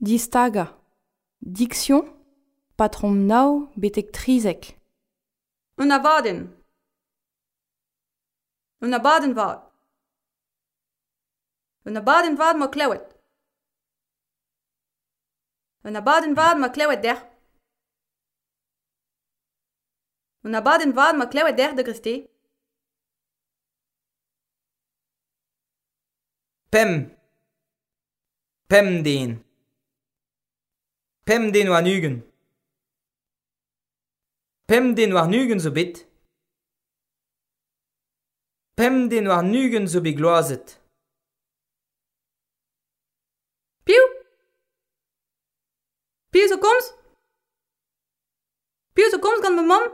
distaga, diction, Patron nao betek trizek. Un abaden. Un abaden vad. Un abaden vad ma klewet. Un abaden vad ma klewet der. Un abaden vad ma klewet der de greste. Pem. Pem din. pem den war nugen. Pemden war nugen zo bit. pem den war nugen zo begloazet. Piu! Piu zo komz? Piu zo komz gant me mam?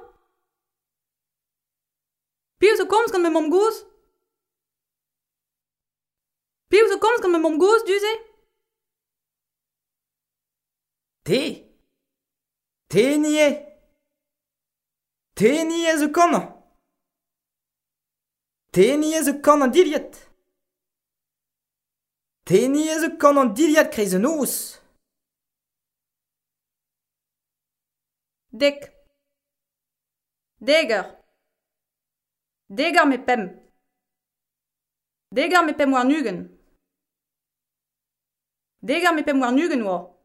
Piu zo komz gant me mam goz? Piu zo komz gant me mam goz, duze? Te? Te nie Te nie zo kanañ Te nie zo kanañ diliet Te nie zo kanañ diliet kreiz an oz Dek. Deger. Deger me pem. Deger me pem war nugen. Deger me pem war nugen war.